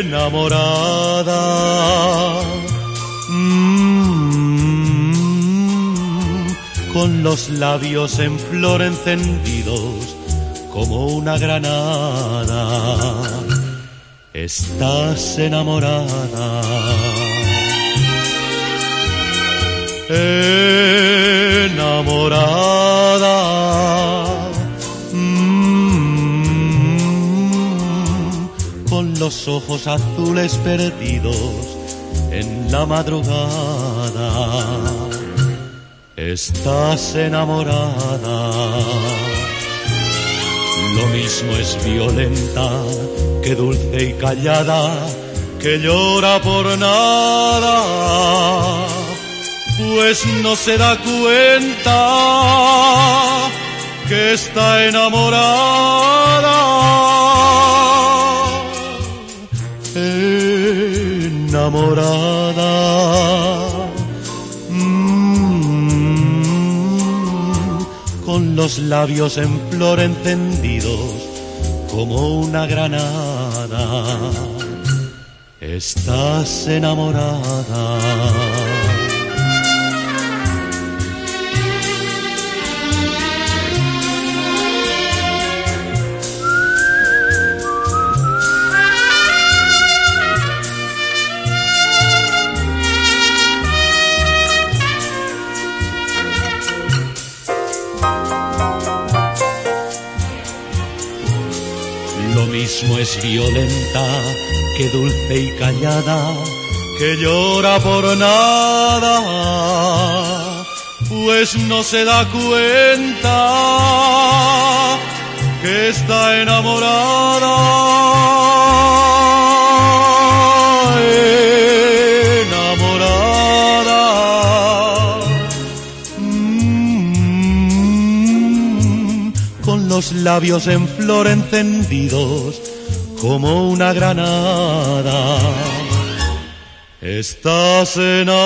enamorada. Mm, con los labios en flor encendidos como una granada. Estás enamorada. Enamorada. Los ojos azules perdidos en la madrugada. Estás enamorada. Lo mismo es violenta que dulce y callada, que llora por nada, pues no se da cuenta que está enamorada. Enamorada. Mm, con los labios en flor encendidos como una granada. Estás enamorada. Lo mismo es violenta que dulce y callada, que llora por nada, pues no se da cuenta con los labios en flor encendidos como una granada. Estás enamorada.